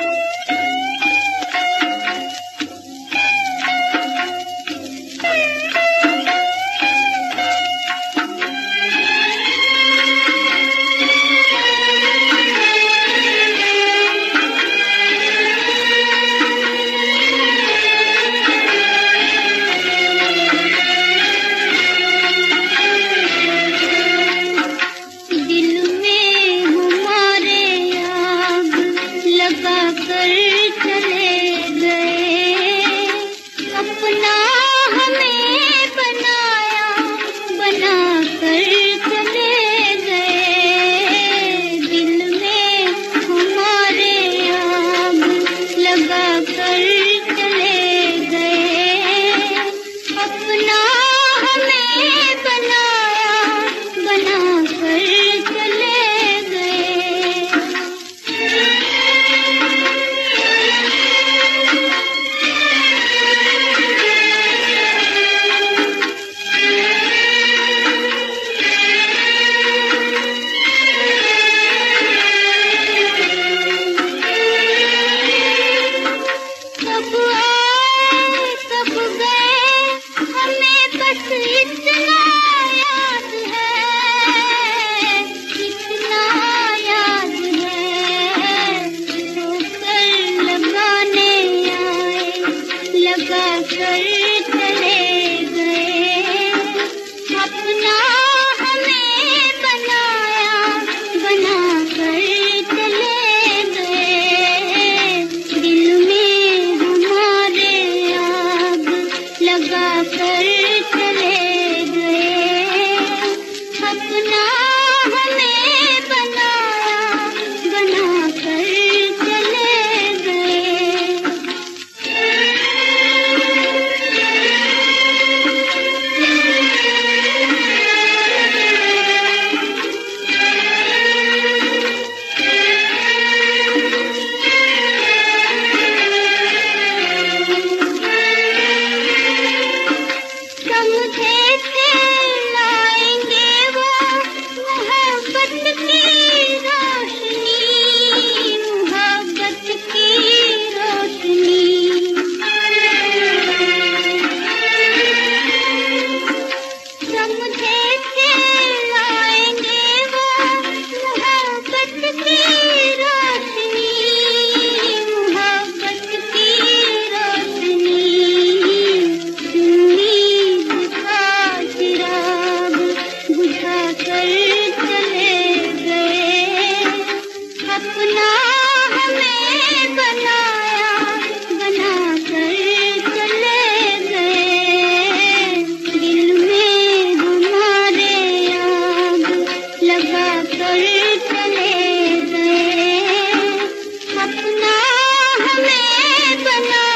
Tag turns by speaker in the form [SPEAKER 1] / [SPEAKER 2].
[SPEAKER 1] Bye. Yes, Senor.